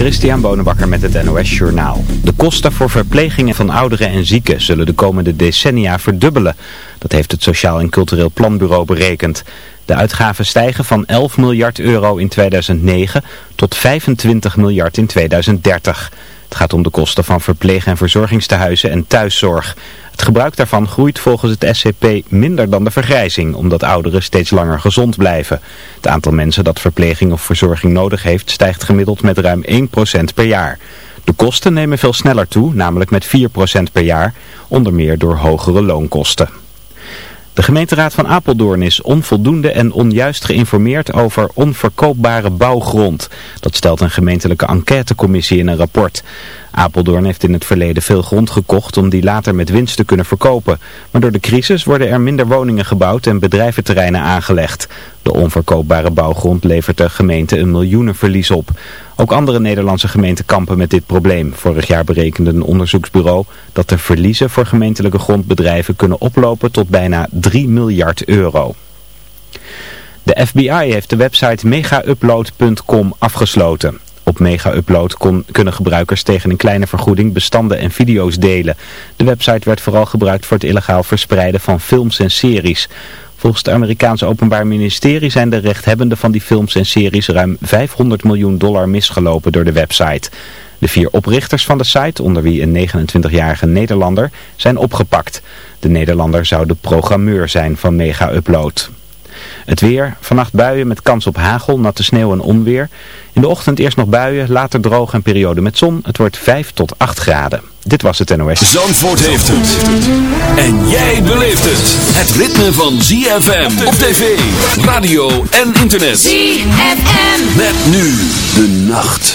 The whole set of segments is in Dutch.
Christian Bonenbakker met het NOS Journaal. De kosten voor verplegingen van ouderen en zieken zullen de komende decennia verdubbelen. Dat heeft het Sociaal en Cultureel Planbureau berekend. De uitgaven stijgen van 11 miljard euro in 2009 tot 25 miljard in 2030. Het gaat om de kosten van verpleeg- en verzorgingstehuizen en thuiszorg. Het gebruik daarvan groeit volgens het SCP minder dan de vergrijzing, omdat ouderen steeds langer gezond blijven. Het aantal mensen dat verpleging of verzorging nodig heeft stijgt gemiddeld met ruim 1% per jaar. De kosten nemen veel sneller toe, namelijk met 4% per jaar, onder meer door hogere loonkosten. De gemeenteraad van Apeldoorn is onvoldoende en onjuist geïnformeerd over onverkoopbare bouwgrond. Dat stelt een gemeentelijke enquêtecommissie in een rapport. Apeldoorn heeft in het verleden veel grond gekocht om die later met winst te kunnen verkopen. Maar door de crisis worden er minder woningen gebouwd en bedrijventerreinen aangelegd. De onverkoopbare bouwgrond levert de gemeente een miljoenenverlies op. Ook andere Nederlandse gemeenten kampen met dit probleem. Vorig jaar berekende een onderzoeksbureau dat de verliezen voor gemeentelijke grondbedrijven kunnen oplopen tot bijna 3 miljard euro. De FBI heeft de website megaupload.com afgesloten. Op MegaUpload kunnen gebruikers tegen een kleine vergoeding bestanden en video's delen. De website werd vooral gebruikt voor het illegaal verspreiden van films en series. Volgens het Amerikaanse Openbaar Ministerie zijn de rechthebbenden van die films en series ruim 500 miljoen dollar misgelopen door de website. De vier oprichters van de site, onder wie een 29-jarige Nederlander, zijn opgepakt. De Nederlander zou de programmeur zijn van Mega Upload. Het weer, vannacht buien met kans op hagel, natte sneeuw en onweer. In de ochtend eerst nog buien, later droog en periode met zon. Het wordt 5 tot 8 graden. Dit was het NOS. Zandvoort heeft het. En jij beleeft het. Het ritme van ZFM op tv, radio en internet. ZFM. Met nu de nacht.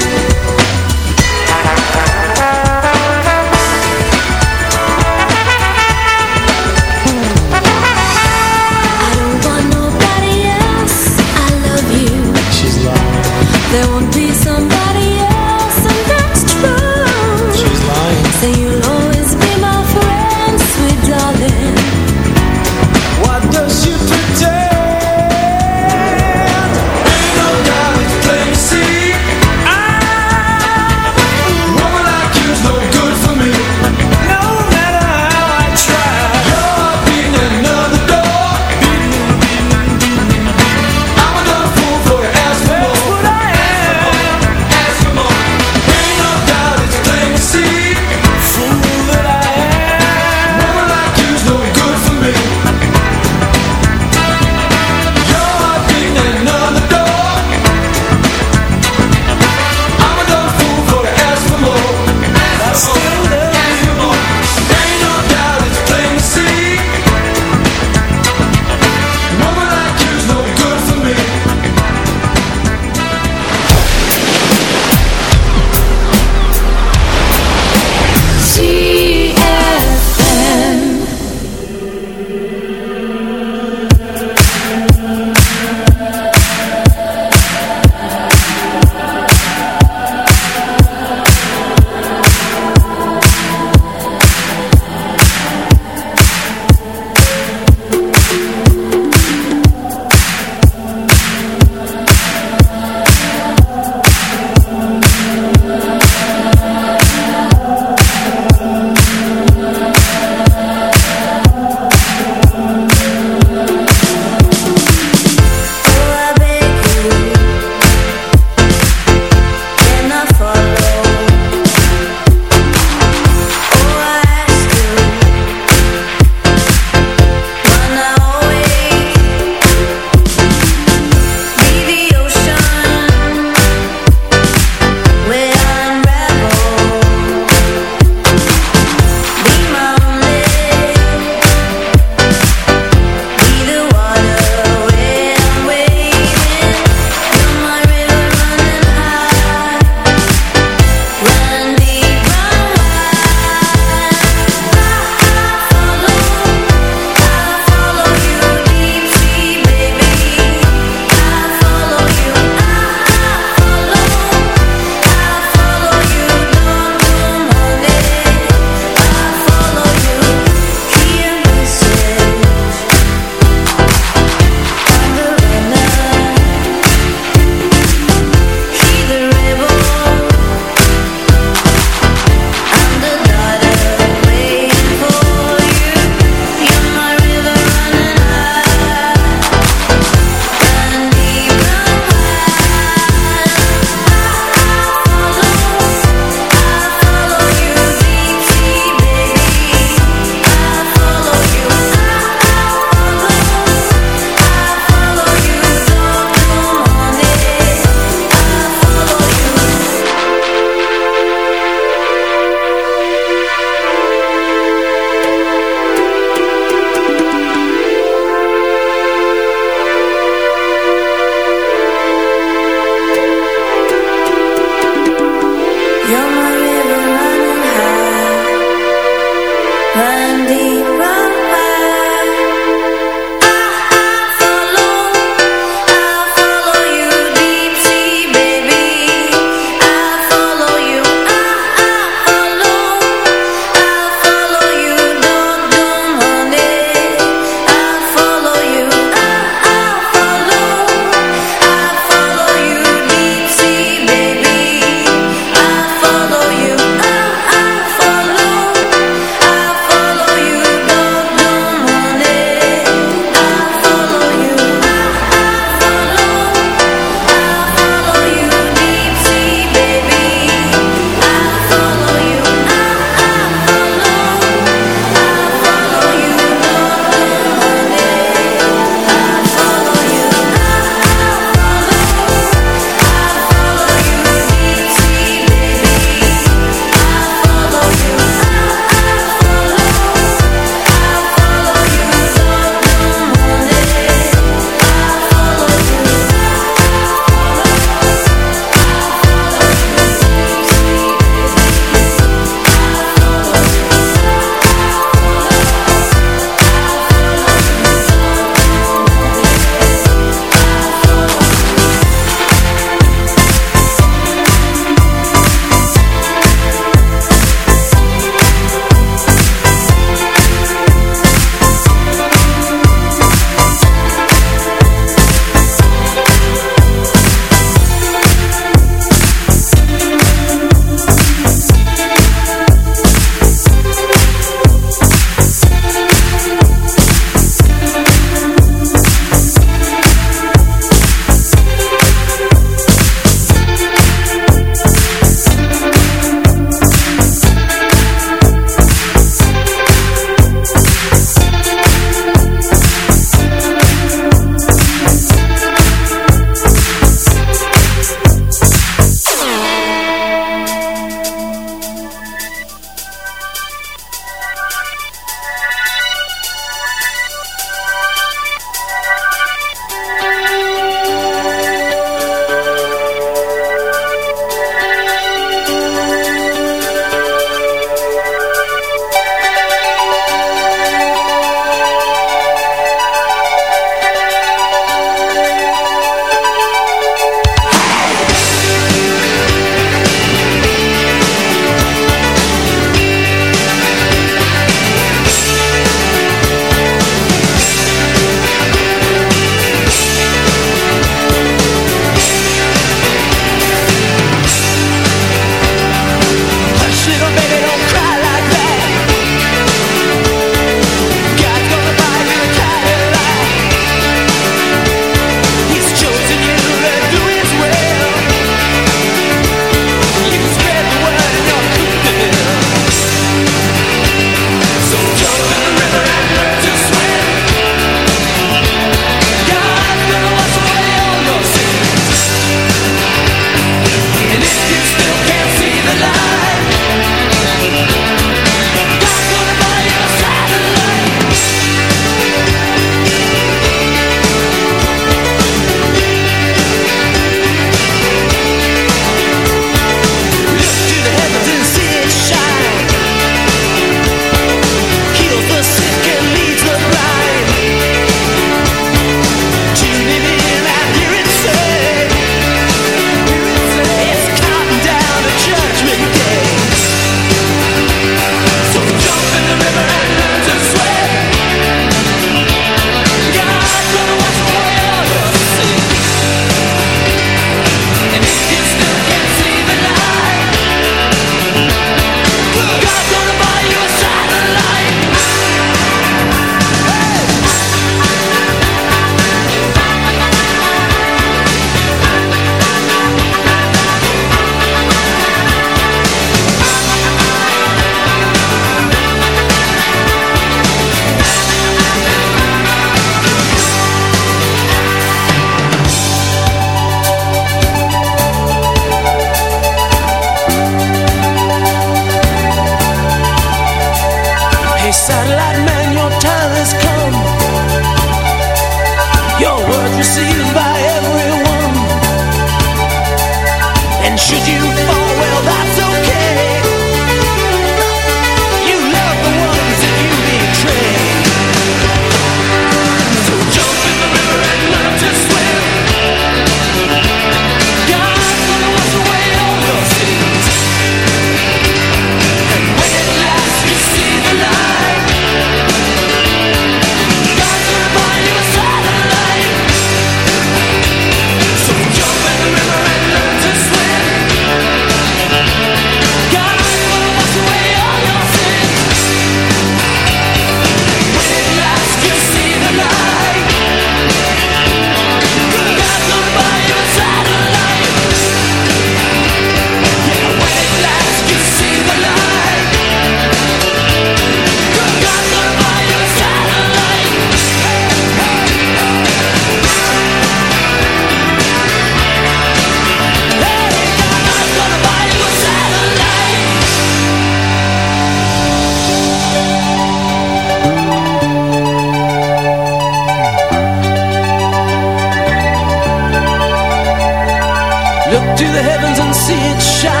See it shine.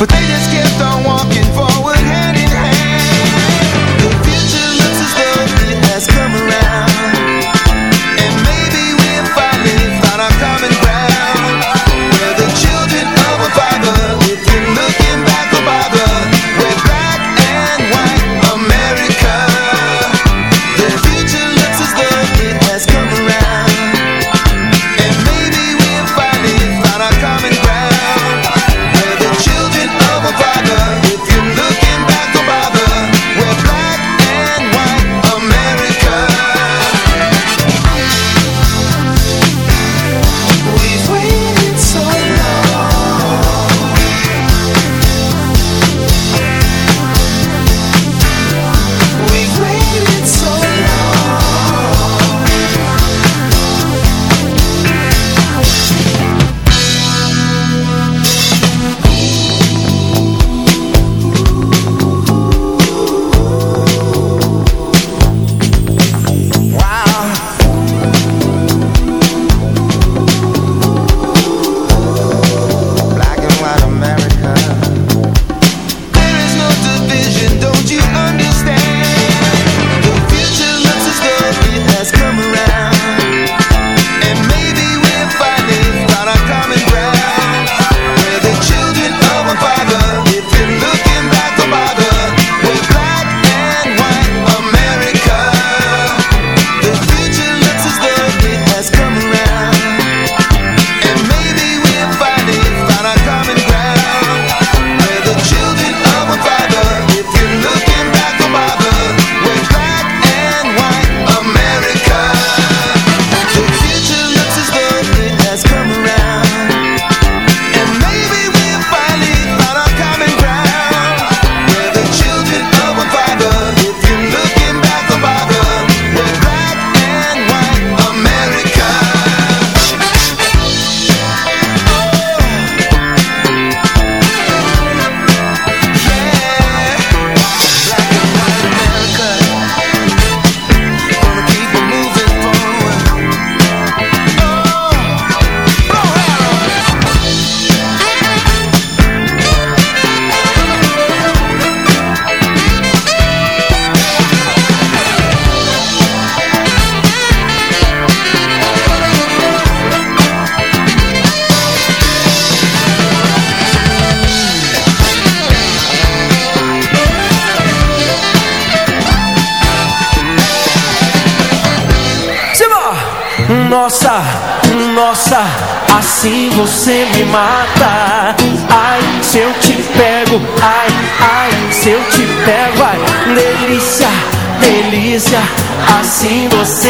But they just sem você.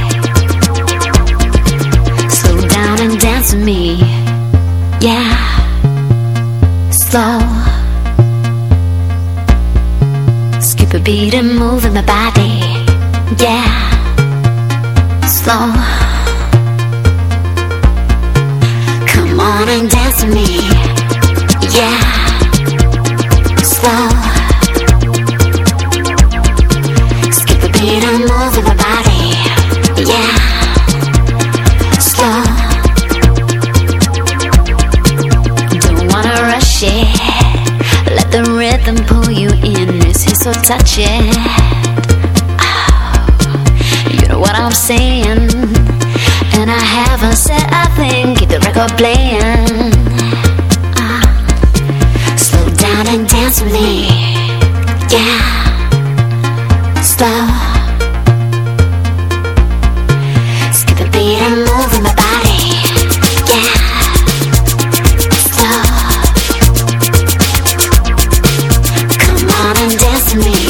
Me, yeah. Slow. Skip a beat and move in my body, yeah. Slow. Come on and dance with me, so touching. Oh, you know what I'm saying. And I haven't said a thing. Keep the record playing. Ah. Slow down and dance with me. Yeah you.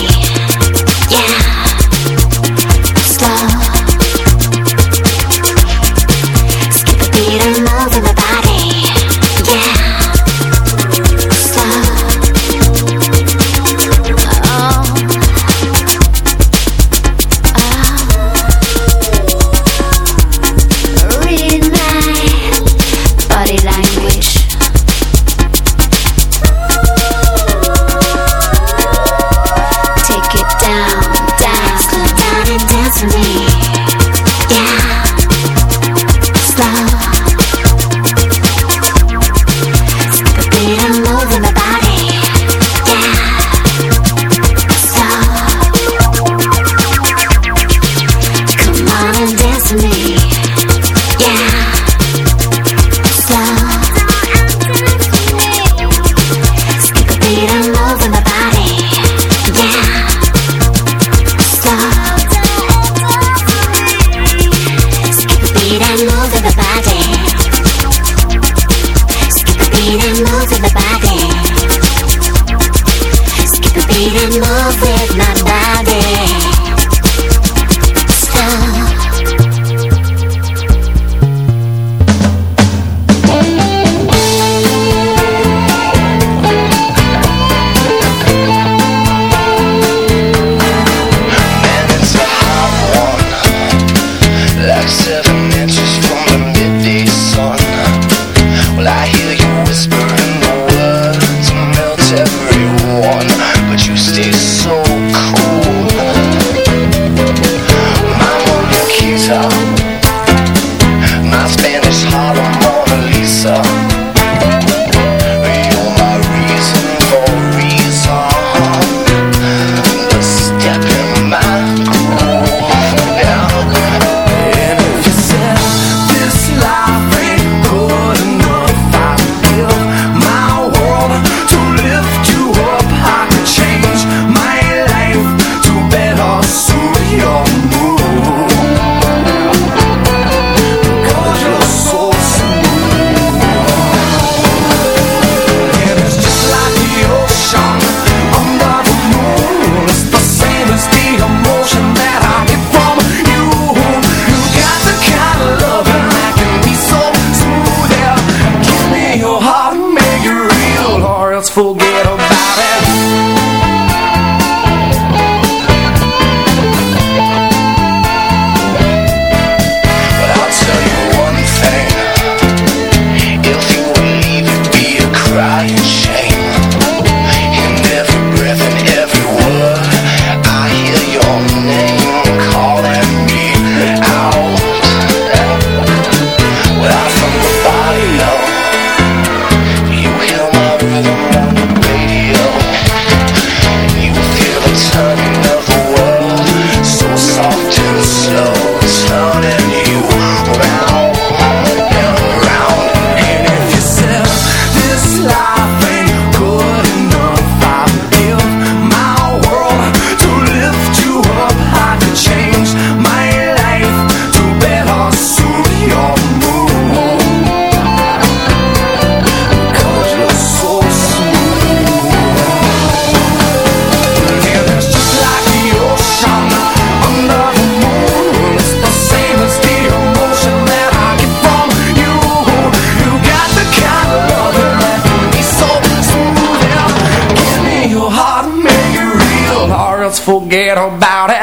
Forget about it.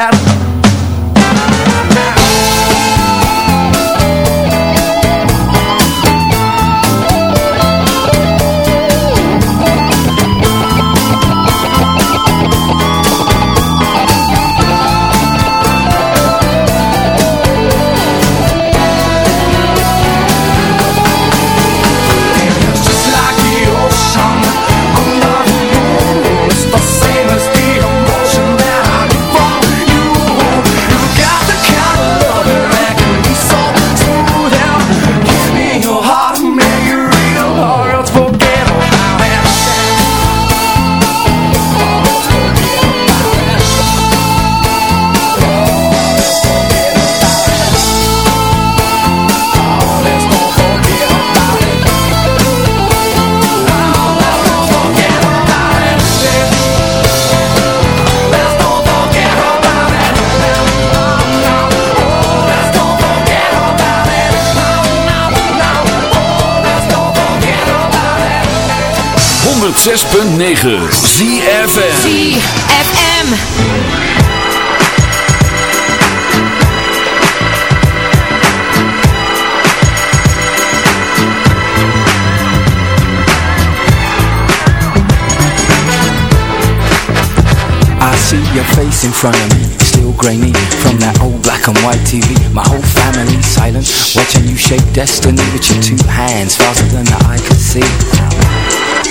106.9 ZFM ZFM. I see your face in front of me, still grainy from that old black and white TV. My whole family silent, watching you shape destiny with your two hands faster than the eye can see.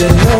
you know.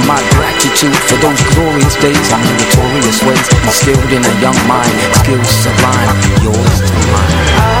my gratitude for those glorious days I'm And meritorious ways. Instilled in a young mind Skills sublime Yours to mine